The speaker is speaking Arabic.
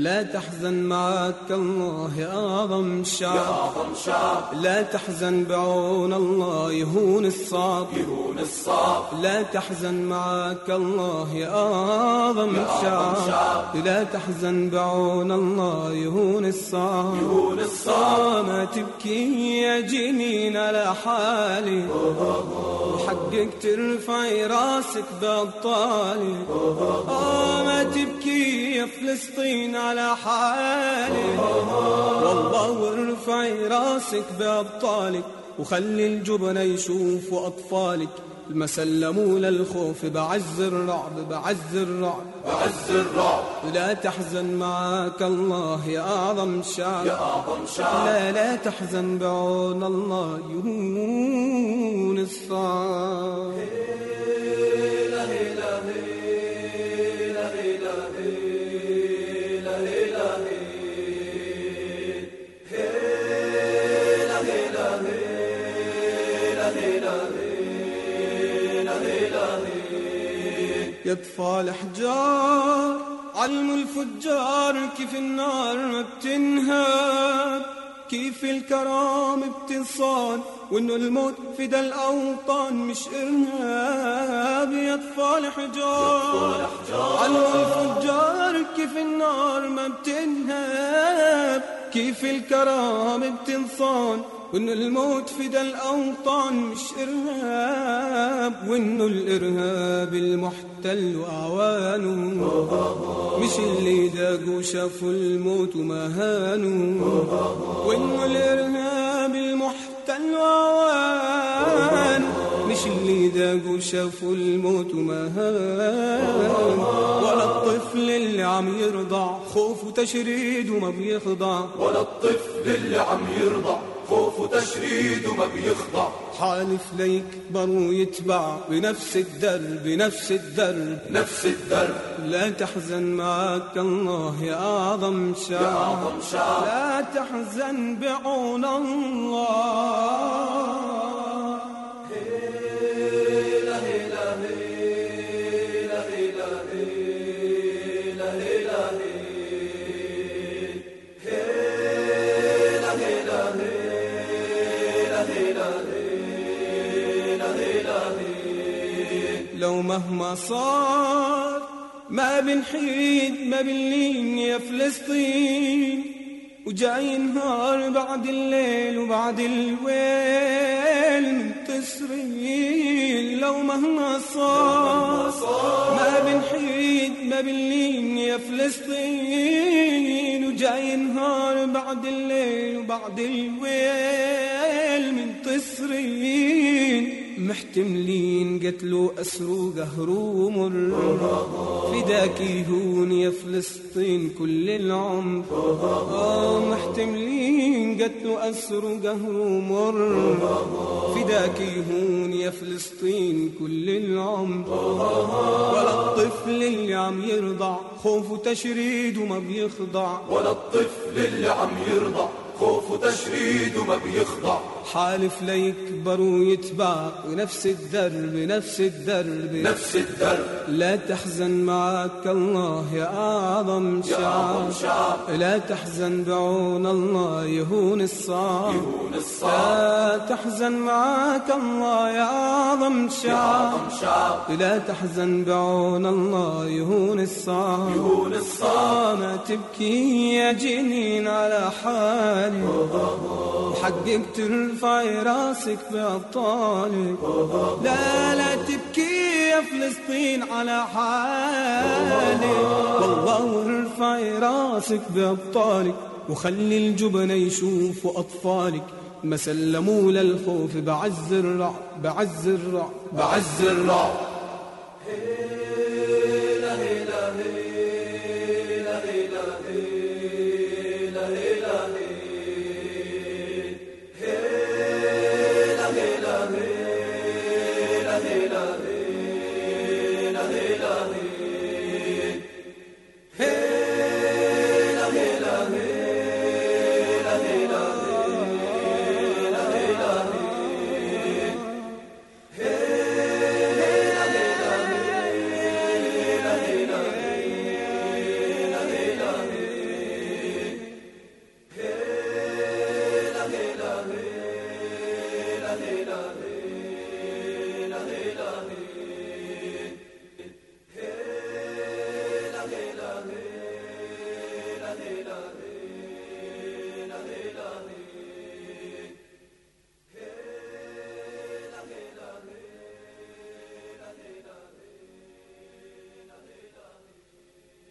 لا تحزن معك الله يا أعظم شعب. لا تحزن بعون الله يهون الصعب. يهون الصعب. لا تحزن معك الله يا أعظم شعب. لا تحزن بعون الله يهون الصعب. يهون الصعب. آه ما تبكي يا جنين على حالي. وحقك ترفعي راسك بأبطالي آه ما تبكي يا فلسطين على حالي والله وارفعي راسك بأبطالك وخلي الجبن يشوفوا أطفالك. ما سلموا للخوف بعز الرعب بعز الرعب بعز الرعب. لا تحزن معك الله يا أعظم شعب يا أعظم شعب لا لا تحزن بعون الله يهون الصعب يطفى الأحجار علم الفجار كيف النار ما بتنهاب كيف الكرام بتنصان وإنه الموت فدا الأوطان مش إرهاب. يطفى الحجار علم الفجار كيف النار ما بتنهاب كيف الكرام بتنصان وانه الموت فدا الأوطان مش إرهاب وانه الإرهاب المحتل وأعوانه مش اللي داقوا شافوا الموت وما هانوا وانه الإرهاب المحتل وأعوانه مش اللي داقوا شافوا الموت وما هانوا ولا الطفل اللي عم يرضع خوف وتشريد وما بيخضع. ولا الطفل اللي عم يرضع خوف وتشريد وما بيخضع. حالف ليكبر ويتبع بنفس الدرب بنفس الدرب نفس الدرب لا تحزن معك الله يا أعظم يا شعب أعظم شعب لا تحزن بعون الله. لو مهما صار ما بنحيد ما بنلين يا فلسطين. وجاي نهار بعد الليل وبعد الويل منتصرين لو مهما صار. ما بنحيد ما بنلين يا فلسطين. وجاي نهار بعد الليل وبعد الويل منتصرين محتملين قتلوا أسروا قهروا مر فداك يهون يا فلسطين كل العمر. آه محتملين قتلوا أسروا قهروا مر فداك يهون يا فلسطين كل العمر. ولا الطفل اللي عم يرضع خوف وتشريد وما بيخضع. ولا الطفل اللي عم يرضع خوف وتشريد وما بيخضع. حالف ليكبر ويتبع بنفس الدرب نفس الدرب نفس الدرب لا تحزن معك الله يا أعظم يا أعظم شعب. شعب. لا تحزن بعون الله يهون الصعب. يهون الصعب. لا تحزن معك الله يا أعظم يا شعب. أعظم شعب. لا تحزن بعون الله يهون الصعب. آه ما تبكي يا جنين على حالي. وحقك ترفعي راسك بأبطالك لا لا تبكي يا فلسطين على حالي. والله وارفعي راسك بأبطالك. وخلي الجبن يشوفوا أطفالك. ما سلموا للخوف بعز الرعب بعز الرعب بعز الرعب